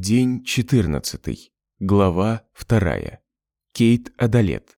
День 14. Глава 2. Кейт Адалет.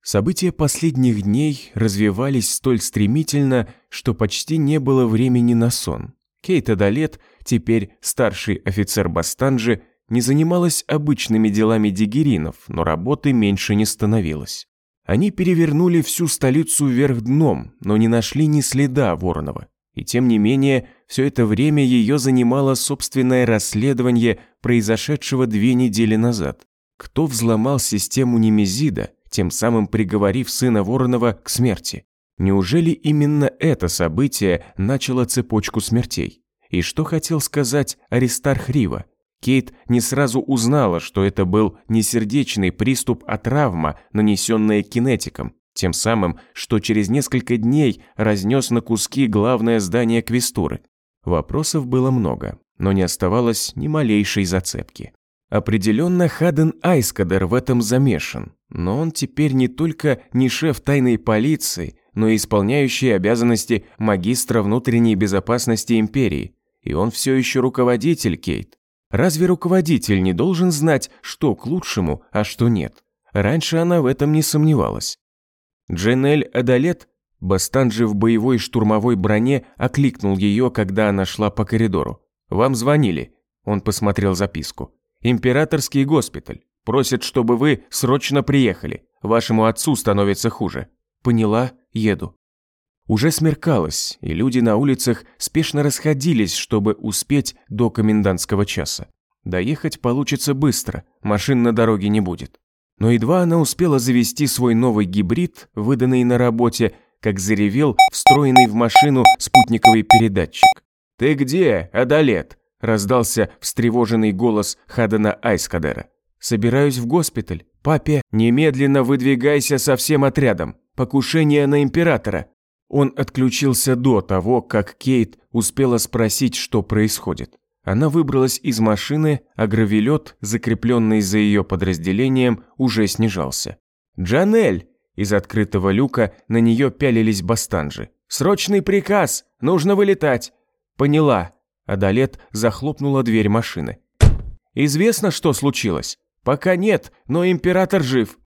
События последних дней развивались столь стремительно, что почти не было времени на сон. Кейт Адалет, теперь старший офицер Бастанджи, не занималась обычными делами дигеринов, но работы меньше не становилось. Они перевернули всю столицу вверх дном, но не нашли ни следа Воронова. И тем не менее, все это время ее занимало собственное расследование произошедшего две недели назад. Кто взломал систему Немезида, тем самым приговорив сына Воронова к смерти? Неужели именно это событие начало цепочку смертей? И что хотел сказать Аристарх Рива? Кейт не сразу узнала, что это был не сердечный приступ, а травма, нанесенная кинетиком, тем самым, что через несколько дней разнес на куски главное здание Квестуры. Вопросов было много, но не оставалось ни малейшей зацепки. Определенно Хаден Айскадер в этом замешан, но он теперь не только не шеф тайной полиции, но и исполняющий обязанности магистра внутренней безопасности империи. И он все еще руководитель, Кейт. Разве руководитель не должен знать, что к лучшему, а что нет? Раньше она в этом не сомневалась. Дженель Адалет, Бастанджи в боевой штурмовой броне, окликнул ее, когда она шла по коридору. «Вам звонили?» Он посмотрел записку. «Императорский госпиталь. Просят, чтобы вы срочно приехали. Вашему отцу становится хуже». «Поняла, еду». Уже смеркалось, и люди на улицах спешно расходились, чтобы успеть до комендантского часа. Доехать получится быстро, машин на дороге не будет. Но едва она успела завести свой новый гибрид, выданный на работе, как заревел встроенный в машину спутниковый передатчик. «Ты где, Адалет?» – раздался встревоженный голос Хадана Айскадера. «Собираюсь в госпиталь. Папе, немедленно выдвигайся со всем отрядом. Покушение на императора». Он отключился до того, как Кейт успела спросить, что происходит. Она выбралась из машины, а гравелет, закрепленный за ее подразделением, уже снижался. «Джанель!» Из открытого люка на нее пялились бастанжи. «Срочный приказ! Нужно вылетать!» «Поняла!» Адалет захлопнула дверь машины. «Известно, что случилось?» «Пока нет, но император жив!»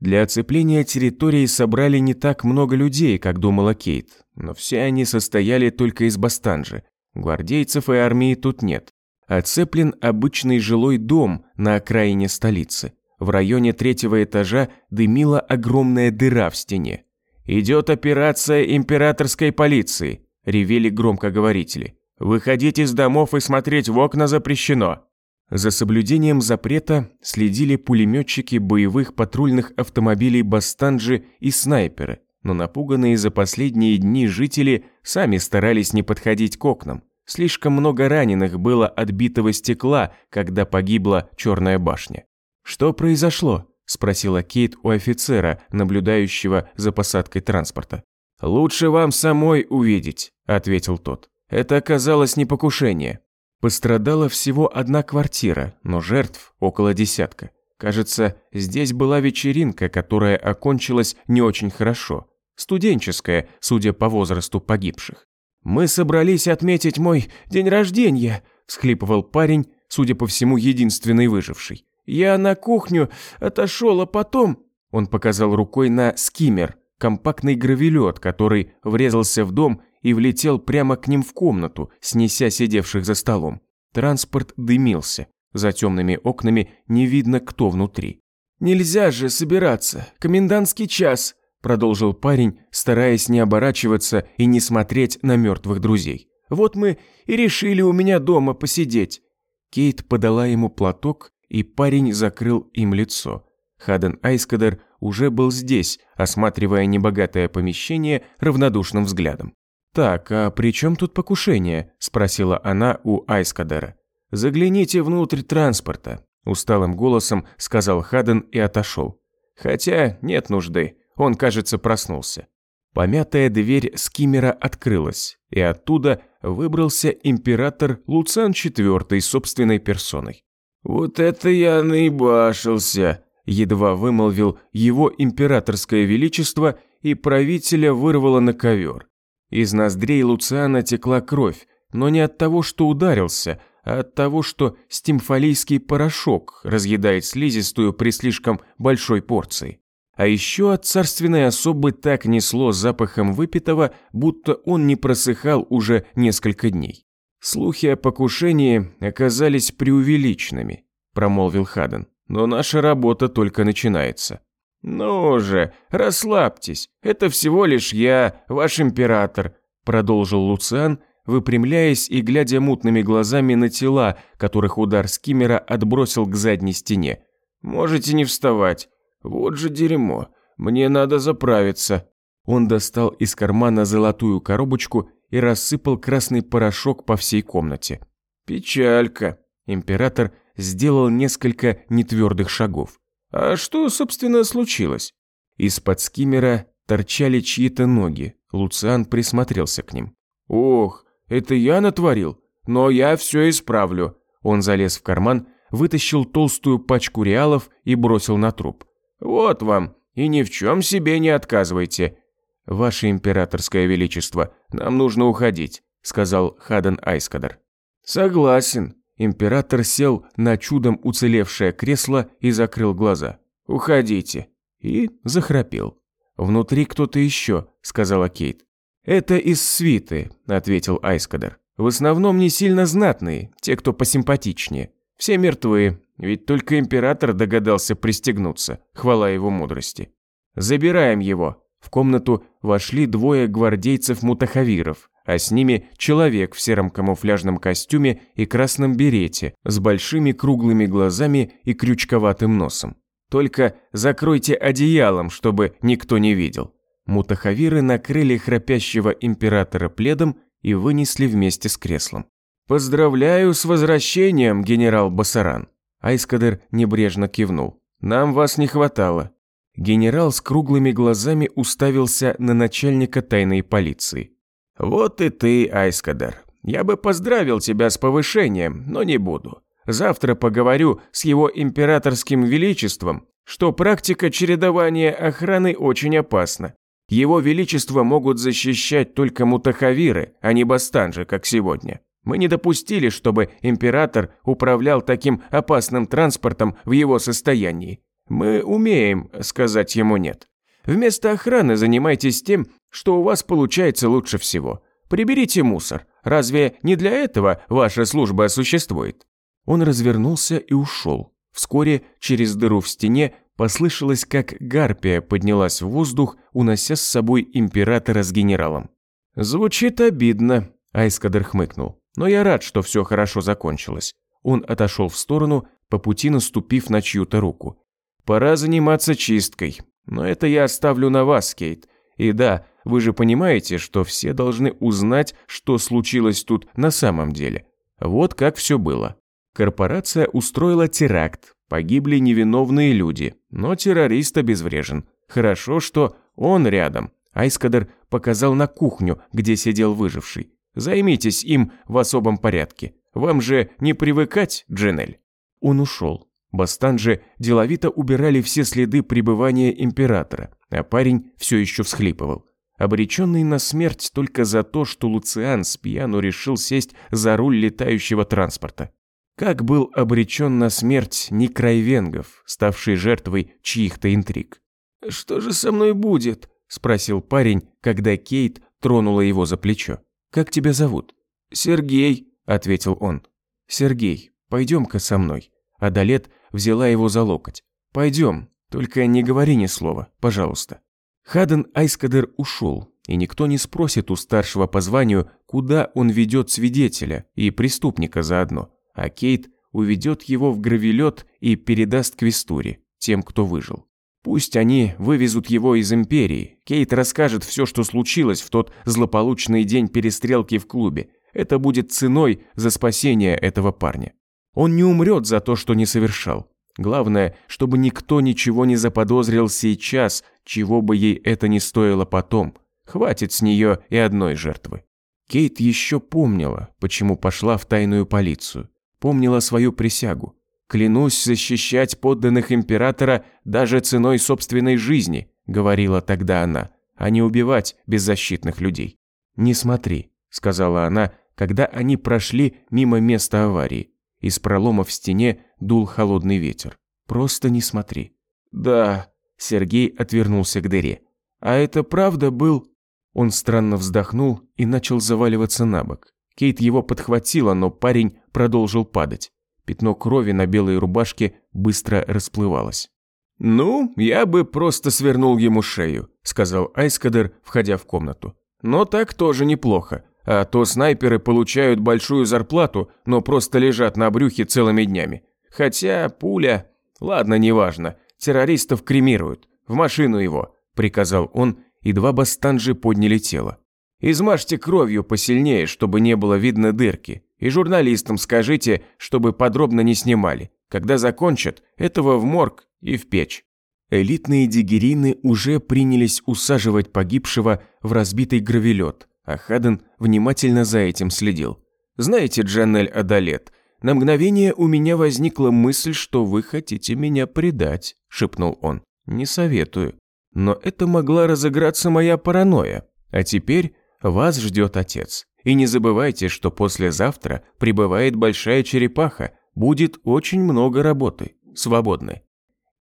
Для оцепления территории собрали не так много людей, как думала Кейт, но все они состояли только из бастанжи, Гвардейцев и армии тут нет. Оцеплен обычный жилой дом на окраине столицы. В районе третьего этажа дымила огромная дыра в стене. «Идет операция императорской полиции», – ревели громкоговорители. «Выходить из домов и смотреть в окна запрещено». За соблюдением запрета следили пулеметчики боевых патрульных автомобилей «Бастанджи» и снайперы, но напуганные за последние дни жители сами старались не подходить к окнам. Слишком много раненых было отбитого стекла, когда погибла Черная башня. «Что произошло?» – спросила Кейт у офицера, наблюдающего за посадкой транспорта. «Лучше вам самой увидеть», – ответил тот. «Это оказалось не покушение. Пострадала всего одна квартира, но жертв около десятка. Кажется, здесь была вечеринка, которая окончилась не очень хорошо. Студенческая, судя по возрасту погибших. «Мы собрались отметить мой день рождения», – всхлипывал парень, судя по всему, единственный выживший. «Я на кухню отошел, а потом...» Он показал рукой на скиммер, компактный гравелет, который врезался в дом и влетел прямо к ним в комнату, снеся сидевших за столом. Транспорт дымился. За темными окнами не видно, кто внутри. «Нельзя же собираться. Комендантский час продолжил парень, стараясь не оборачиваться и не смотреть на мертвых друзей. «Вот мы и решили у меня дома посидеть». Кейт подала ему платок, и парень закрыл им лицо. Хаден Айскадер уже был здесь, осматривая небогатое помещение равнодушным взглядом. «Так, а при чем тут покушение?» – спросила она у Айскадера. «Загляните внутрь транспорта», – усталым голосом сказал Хаден и отошел. «Хотя нет нужды. Он, кажется, проснулся. Помятая дверь скиммера открылась, и оттуда выбрался император Луцан IV собственной персоной. «Вот это я наебашился!» – едва вымолвил его императорское величество, и правителя вырвало на ковер. Из ноздрей Луциана текла кровь, но не от того, что ударился, а от того, что стимфалийский порошок разъедает слизистую при слишком большой порции. А еще от царственной особы так несло запахом выпитого, будто он не просыхал уже несколько дней. Слухи о покушении оказались преувеличенными, промолвил Хаден. Но наша работа только начинается. «Ну же, расслабьтесь, это всего лишь я, ваш император», продолжил Луциан, выпрямляясь и глядя мутными глазами на тела, которых удар скиммера отбросил к задней стене. «Можете не вставать. Вот же дерьмо. Мне надо заправиться». Он достал из кармана золотую коробочку и рассыпал красный порошок по всей комнате. «Печалька». Император сделал несколько нетвердых шагов. «А что, собственно, случилось?» Из-под скиммера торчали чьи-то ноги. Луциан присмотрелся к ним. «Ох, это я натворил? Но я все исправлю». Он залез в карман, вытащил толстую пачку реалов и бросил на труп. «Вот вам, и ни в чем себе не отказывайте». «Ваше императорское величество, нам нужно уходить», сказал Хаден Айскадер. «Согласен», Император сел на чудом уцелевшее кресло и закрыл глаза. «Уходите». И захрапел. «Внутри кто-то еще», – сказала Кейт. «Это из свиты», – ответил Айскадер. «В основном не сильно знатные, те, кто посимпатичнее. Все мертвы, ведь только император догадался пристегнуться, хвала его мудрости. Забираем его». В комнату вошли двое гвардейцев-мутахавиров, а с ними человек в сером камуфляжном костюме и красном берете с большими круглыми глазами и крючковатым носом. Только закройте одеялом, чтобы никто не видел. Мутахавиры накрыли храпящего императора пледом и вынесли вместе с креслом. «Поздравляю с возвращением, генерал Басаран!» Айскадер небрежно кивнул. «Нам вас не хватало». Генерал с круглыми глазами уставился на начальника тайной полиции. «Вот и ты, Айскадер. Я бы поздравил тебя с повышением, но не буду. Завтра поговорю с его императорским величеством, что практика чередования охраны очень опасна. Его величество могут защищать только мутахавиры, а не бастанжи, как сегодня. Мы не допустили, чтобы император управлял таким опасным транспортом в его состоянии. Мы умеем сказать ему «нет». Вместо охраны занимайтесь тем, что у вас получается лучше всего. Приберите мусор. Разве не для этого ваша служба существует?» Он развернулся и ушел. Вскоре через дыру в стене послышалось, как гарпия поднялась в воздух, унося с собой императора с генералом. «Звучит обидно», – Айскадер хмыкнул. «Но я рад, что все хорошо закончилось». Он отошел в сторону, по пути наступив на чью-то руку. «Пора заниматься чисткой. Но это я оставлю на вас, Кейт. И да, вы же понимаете, что все должны узнать, что случилось тут на самом деле. Вот как все было. Корпорация устроила теракт, погибли невиновные люди, но террорист обезврежен. Хорошо, что он рядом. Айскадер показал на кухню, где сидел выживший. Займитесь им в особом порядке. Вам же не привыкать, Джинель. Он ушел. Бастанжи деловито убирали все следы пребывания императора, а парень все еще всхлипывал. Обреченный на смерть только за то, что Луциан с пьяну решил сесть за руль летающего транспорта. Как был обречен на смерть Некрайвенгов, ставший жертвой чьих-то интриг. «Что же со мной будет?» – спросил парень, когда Кейт тронула его за плечо. «Как тебя зовут?» «Сергей», – ответил он. «Сергей, пойдем-ка со мной». Адалет взяла его за локоть. «Пойдем, только не говори ни слова, пожалуйста». Хаден Айскадер ушел, и никто не спросит у старшего по званию, куда он ведет свидетеля и преступника заодно, а Кейт уведет его в гравелет и передаст Квестуре, тем, кто выжил. Пусть они вывезут его из Империи. Кейт расскажет все, что случилось в тот злополучный день перестрелки в клубе. Это будет ценой за спасение этого парня. Он не умрет за то, что не совершал. Главное, чтобы никто ничего не заподозрил сейчас, чего бы ей это ни стоило потом. Хватит с нее и одной жертвы. Кейт еще помнила, почему пошла в тайную полицию. Помнила свою присягу. «Клянусь защищать подданных императора даже ценой собственной жизни», говорила тогда она, а не убивать беззащитных людей. «Не смотри», сказала она, когда они прошли мимо места аварии. Из пролома в стене дул холодный ветер. «Просто не смотри». «Да», – Сергей отвернулся к дыре. «А это правда был...» Он странно вздохнул и начал заваливаться на бок. Кейт его подхватила, но парень продолжил падать. Пятно крови на белой рубашке быстро расплывалось. «Ну, я бы просто свернул ему шею», – сказал Айскадер, входя в комнату. «Но так тоже неплохо. А то снайперы получают большую зарплату, но просто лежат на брюхе целыми днями. Хотя пуля... Ладно, неважно. Террористов кремируют. В машину его», – приказал он и два бастанжи подняли тело. «Измажьте кровью посильнее, чтобы не было видно дырки, и журналистам скажите, чтобы подробно не снимали. Когда закончат, этого в морг и в печь». Элитные дигерины уже принялись усаживать погибшего в разбитый гравелет, а Хаден внимательно за этим следил. «Знаете, Джанель Адалет, на мгновение у меня возникла мысль, что вы хотите меня предать», – шепнул он. «Не советую. Но это могла разыграться моя паранойя. А теперь вас ждет отец. И не забывайте, что послезавтра прибывает большая черепаха, будет очень много работы, свободной.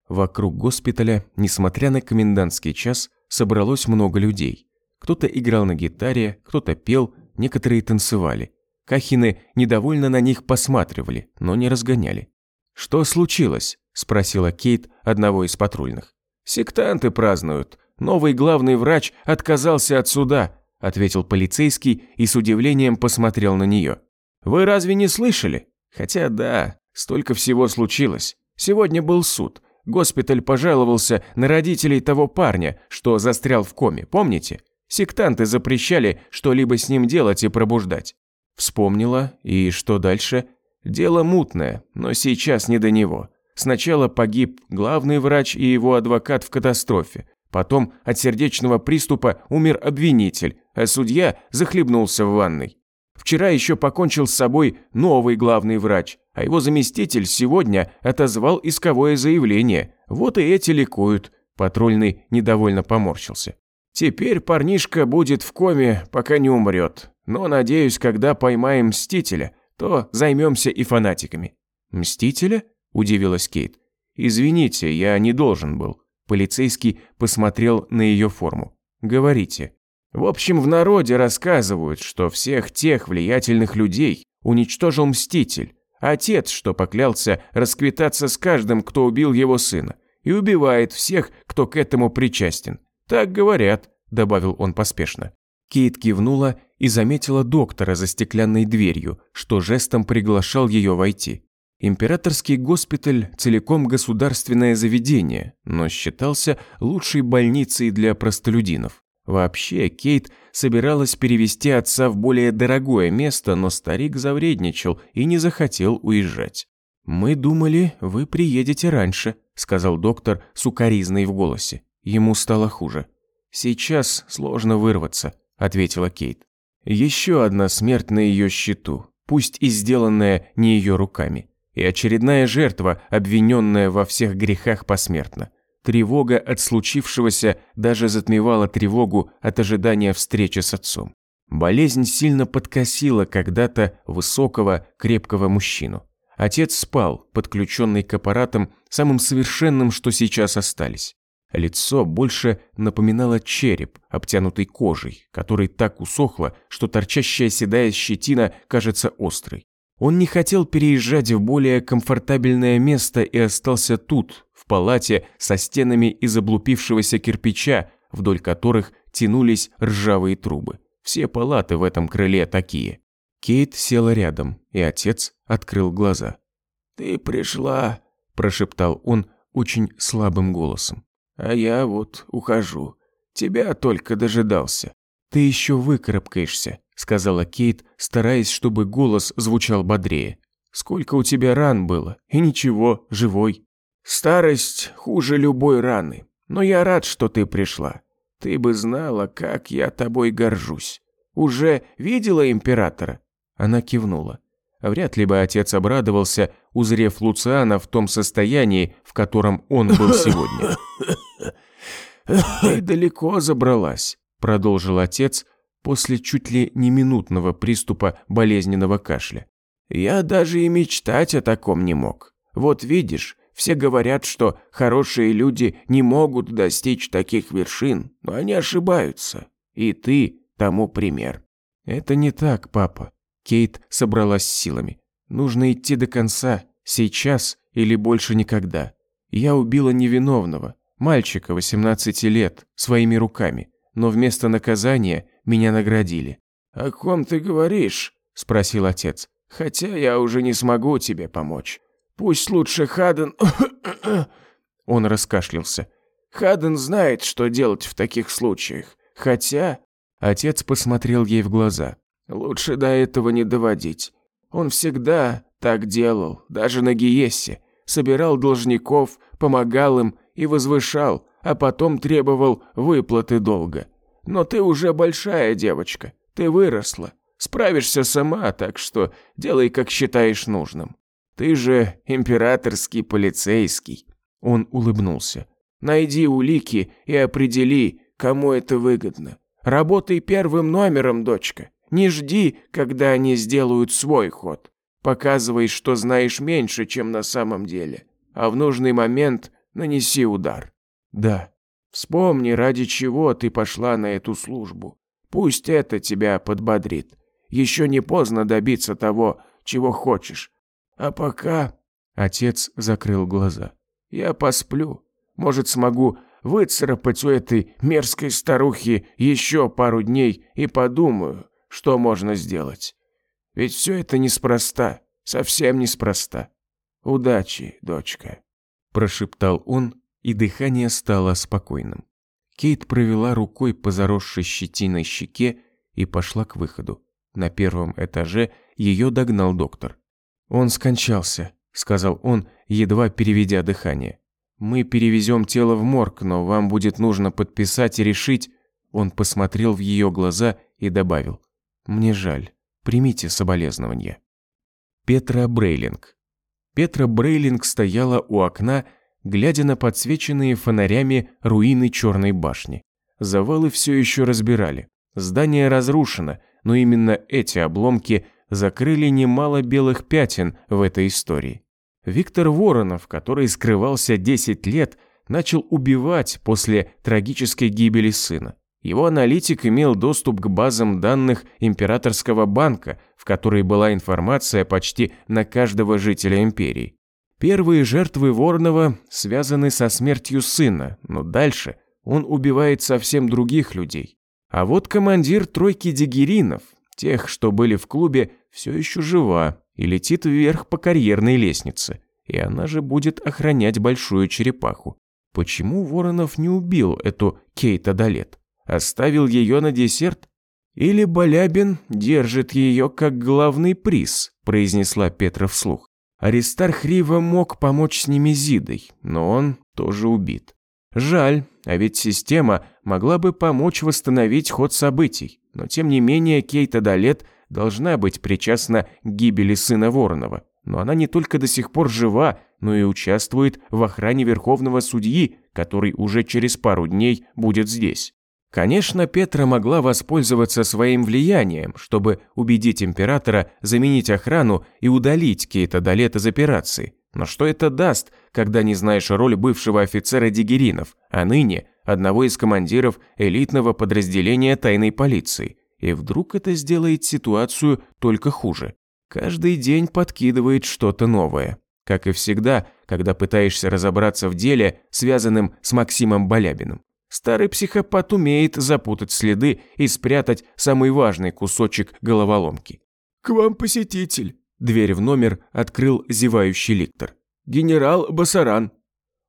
Вокруг госпиталя, несмотря на комендантский час, собралось много людей. Кто-то играл на гитаре, кто-то пел, некоторые танцевали. Кахины недовольно на них посматривали, но не разгоняли. «Что случилось?» – спросила Кейт одного из патрульных. «Сектанты празднуют. Новый главный врач отказался от суда», – ответил полицейский и с удивлением посмотрел на нее. «Вы разве не слышали? Хотя да, столько всего случилось. Сегодня был суд. Госпиталь пожаловался на родителей того парня, что застрял в коме, помните? Сектанты запрещали что-либо с ним делать и пробуждать. Вспомнила, и что дальше? Дело мутное, но сейчас не до него. Сначала погиб главный врач и его адвокат в катастрофе. Потом от сердечного приступа умер обвинитель, а судья захлебнулся в ванной. Вчера еще покончил с собой новый главный врач, а его заместитель сегодня отозвал исковое заявление. Вот и эти ликуют. Патрульный недовольно поморщился. Теперь парнишка будет в коме, пока не умрет. Но, надеюсь, когда поймаем Мстителя, то займемся и фанатиками». «Мстителя?» – удивилась Кейт. «Извините, я не должен был». Полицейский посмотрел на ее форму. «Говорите». В общем, в народе рассказывают, что всех тех влиятельных людей уничтожил Мститель, отец, что поклялся расквитаться с каждым, кто убил его сына, и убивает всех, кто к этому причастен. Так говорят, добавил он поспешно. Кейт кивнула и заметила доктора за стеклянной дверью, что жестом приглашал ее войти. Императорский госпиталь целиком государственное заведение, но считался лучшей больницей для простолюдинов. Вообще, Кейт собиралась перевести отца в более дорогое место, но старик завредничал и не захотел уезжать. «Мы думали, вы приедете раньше», – сказал доктор с укоризной в голосе. Ему стало хуже. «Сейчас сложно вырваться», – ответила Кейт. Еще одна смерть на ее счету, пусть и сделанная не ее руками. И очередная жертва, обвиненная во всех грехах посмертно. Тревога от случившегося даже затмевала тревогу от ожидания встречи с отцом. Болезнь сильно подкосила когда-то высокого, крепкого мужчину. Отец спал, подключенный к аппаратам, самым совершенным, что сейчас остались. Лицо больше напоминало череп, обтянутый кожей, который так усохло, что торчащая седая щетина кажется острой. Он не хотел переезжать в более комфортабельное место и остался тут, в палате со стенами из облупившегося кирпича, вдоль которых тянулись ржавые трубы. Все палаты в этом крыле такие. Кейт села рядом, и отец открыл глаза. «Ты пришла», – прошептал он очень слабым голосом. А я вот ухожу. Тебя только дожидался. Ты еще выкарабкаешься, сказала Кейт, стараясь, чтобы голос звучал бодрее. Сколько у тебя ран было? И ничего, живой. Старость хуже любой раны. Но я рад, что ты пришла. Ты бы знала, как я тобой горжусь. Уже видела императора? Она кивнула. Вряд ли бы отец обрадовался, узрев Луциана в том состоянии, в котором он был сегодня. «Ты далеко забралась», – продолжил отец, после чуть ли не минутного приступа болезненного кашля. «Я даже и мечтать о таком не мог. Вот видишь, все говорят, что хорошие люди не могут достичь таких вершин, но они ошибаются. И ты тому пример». «Это не так, папа». Кейт собралась силами. «Нужно идти до конца, сейчас или больше никогда. Я убила невиновного, мальчика 18 лет, своими руками, но вместо наказания меня наградили». «О ком ты говоришь?» – спросил отец. «Хотя я уже не смогу тебе помочь. Пусть лучше Хаден...» Он раскашлялся. «Хаден знает, что делать в таких случаях. Хотя...» Отец посмотрел ей в глаза. «Лучше до этого не доводить. Он всегда так делал, даже на Гиессе. Собирал должников, помогал им и возвышал, а потом требовал выплаты долга. Но ты уже большая девочка, ты выросла. Справишься сама, так что делай, как считаешь нужным. Ты же императорский полицейский». Он улыбнулся. «Найди улики и определи, кому это выгодно. Работай первым номером, дочка. Не жди, когда они сделают свой ход. Показывай, что знаешь меньше, чем на самом деле. А в нужный момент нанеси удар. Да. Вспомни, ради чего ты пошла на эту службу. Пусть это тебя подбодрит. Еще не поздно добиться того, чего хочешь. А пока...» Отец закрыл глаза. «Я посплю. Может, смогу выцарапать у этой мерзкой старухи еще пару дней и подумаю, что можно сделать. Ведь все это неспроста, совсем неспроста. Удачи, дочка», – прошептал он, и дыхание стало спокойным. Кейт провела рукой по заросшей щетиной щеке и пошла к выходу. На первом этаже ее догнал доктор. «Он скончался», – сказал он, едва переведя дыхание. «Мы перевезем тело в морг, но вам будет нужно подписать и решить...» Он посмотрел в ее глаза и добавил. «Мне жаль. Примите соболезнования». Петра Брейлинг. Петра Брейлинг стояла у окна, глядя на подсвеченные фонарями руины Черной башни. Завалы все еще разбирали. Здание разрушено, но именно эти обломки закрыли немало белых пятен в этой истории. Виктор Воронов, который скрывался 10 лет, начал убивать после трагической гибели сына. Его аналитик имел доступ к базам данных Императорского банка, в которой была информация почти на каждого жителя империи. Первые жертвы Воронова связаны со смертью сына, но дальше он убивает совсем других людей. А вот командир тройки дигеринов, тех, что были в клубе, все еще жива и летит вверх по карьерной лестнице. И она же будет охранять большую черепаху. Почему Воронов не убил эту Кейт Адалет? Оставил ее на десерт? Или Балябин держит ее как главный приз, произнесла Петра вслух. Аристарх Рива мог помочь с Немезидой, но он тоже убит. Жаль, а ведь система могла бы помочь восстановить ход событий. Но тем не менее Кейта Далет должна быть причастна к гибели сына Воронова. Но она не только до сих пор жива, но и участвует в охране верховного судьи, который уже через пару дней будет здесь. Конечно, Петра могла воспользоваться своим влиянием, чтобы убедить императора заменить охрану и удалить Кейта Далет из операции. Но что это даст, когда не знаешь роль бывшего офицера Дигеринов, а ныне одного из командиров элитного подразделения тайной полиции? И вдруг это сделает ситуацию только хуже. Каждый день подкидывает что-то новое. Как и всегда, когда пытаешься разобраться в деле, связанном с Максимом Балябиным. Старый психопат умеет запутать следы и спрятать самый важный кусочек головоломки. «К вам посетитель», Дверь в номер открыл зевающий ликтор. «Генерал Басаран».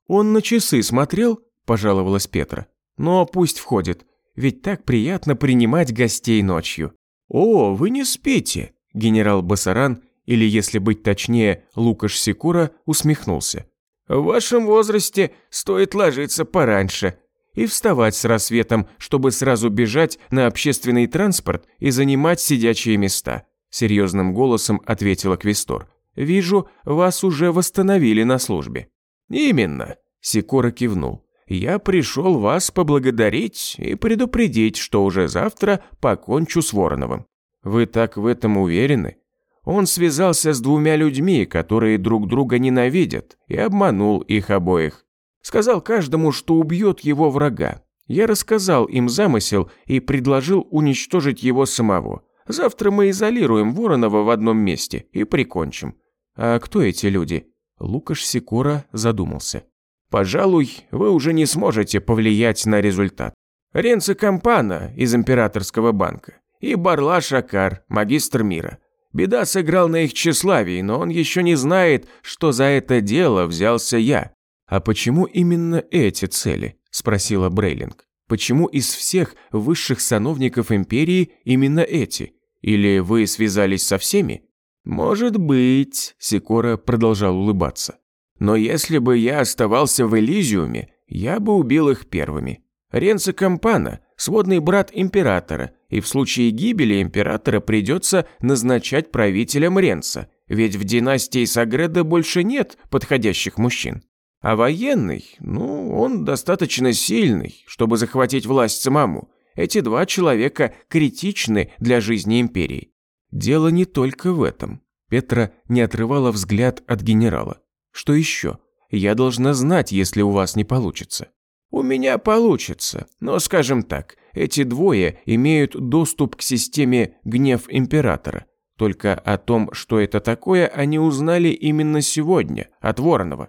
«Он на часы смотрел?» – пожаловалась Петра. «Но пусть входит, ведь так приятно принимать гостей ночью». «О, вы не спите!» – генерал Басаран, или, если быть точнее, Лукаш Секура, усмехнулся. «В вашем возрасте стоит ложиться пораньше и вставать с рассветом, чтобы сразу бежать на общественный транспорт и занимать сидячие места серьезным голосом ответила Квестор. «Вижу, вас уже восстановили на службе». «Именно», – Сикора кивнул. Я пришел вас поблагодарить и предупредить, что уже завтра покончу с Вороновым. Вы так в этом уверены? Он связался с двумя людьми, которые друг друга ненавидят, и обманул их обоих. Сказал каждому, что убьет его врага. Я рассказал им замысел и предложил уничтожить его самого. Завтра мы изолируем Воронова в одном месте и прикончим. А кто эти люди? Лукаш Сикора задумался. Пожалуй, вы уже не сможете повлиять на результат. Ренцо Кампана из Императорского банка и Барла Шакар, магистр мира. Беда сыграл на их тщеславии, но он еще не знает, что за это дело взялся я. А почему именно эти цели? спросила Брейлинг. Почему из всех высших сановников империи именно эти? Или вы связались со всеми? Может быть, Сикора продолжал улыбаться. Но если бы я оставался в Элизиуме, я бы убил их первыми. Ренцо Кампана – сводный брат императора, и в случае гибели императора придется назначать правителем Ренца, ведь в династии Сагреда больше нет подходящих мужчин. А военный, ну, он достаточно сильный, чтобы захватить власть самому. Эти два человека критичны для жизни империи. Дело не только в этом. Петра не отрывала взгляд от генерала. Что еще? Я должна знать, если у вас не получится. У меня получится, но скажем так, эти двое имеют доступ к системе «Гнев Императора». Только о том, что это такое, они узнали именно сегодня, от Воронова.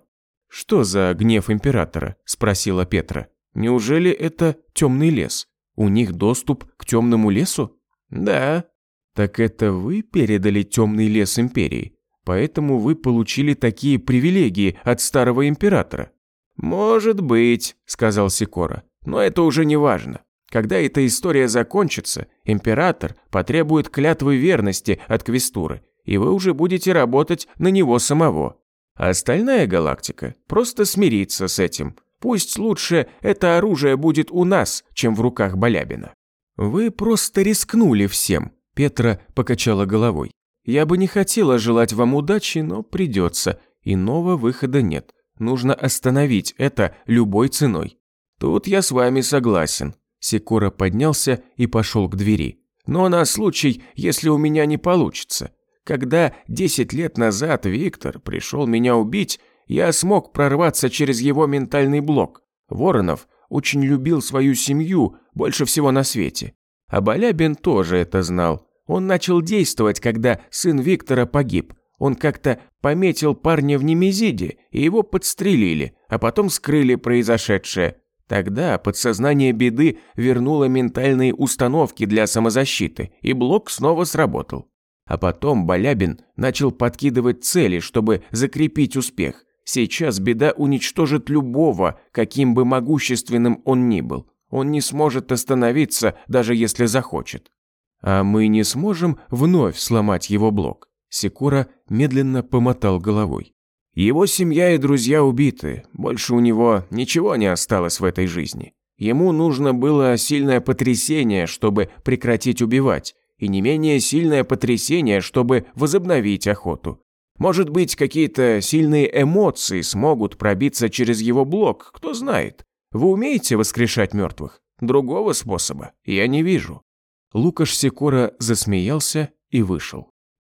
«Что за гнев Императора?» – спросила Петра. «Неужели это темный лес? У них доступ к темному лесу?» «Да». «Так это вы передали темный лес Империи?» Поэтому вы получили такие привилегии от старого императора». «Может быть», — сказал Сикора, — «но это уже не важно. Когда эта история закончится, император потребует клятвы верности от Квестуры, и вы уже будете работать на него самого. А остальная галактика просто смирится с этим. Пусть лучше это оружие будет у нас, чем в руках Балябина». «Вы просто рискнули всем», — Петра покачала головой. Я бы не хотела желать вам удачи, но придется. Иного выхода нет. Нужно остановить это любой ценой. Тут я с вами согласен. Секора поднялся и пошел к двери. Но на случай, если у меня не получится. Когда 10 лет назад Виктор пришел меня убить, я смог прорваться через его ментальный блок. Воронов очень любил свою семью больше всего на свете. А Балябин тоже это знал. Он начал действовать, когда сын Виктора погиб. Он как-то пометил парня в Немезиде, и его подстрелили, а потом скрыли произошедшее. Тогда подсознание беды вернуло ментальные установки для самозащиты, и блок снова сработал. А потом Балябин начал подкидывать цели, чтобы закрепить успех. Сейчас беда уничтожит любого, каким бы могущественным он ни был. Он не сможет остановиться, даже если захочет. А мы не сможем вновь сломать его блок. Секура медленно помотал головой. Его семья и друзья убиты, больше у него ничего не осталось в этой жизни. Ему нужно было сильное потрясение, чтобы прекратить убивать, и не менее сильное потрясение, чтобы возобновить охоту. Может быть, какие-то сильные эмоции смогут пробиться через его блок, кто знает. Вы умеете воскрешать мертвых? Другого способа я не вижу. Лукаш Секора засмеялся и вышел.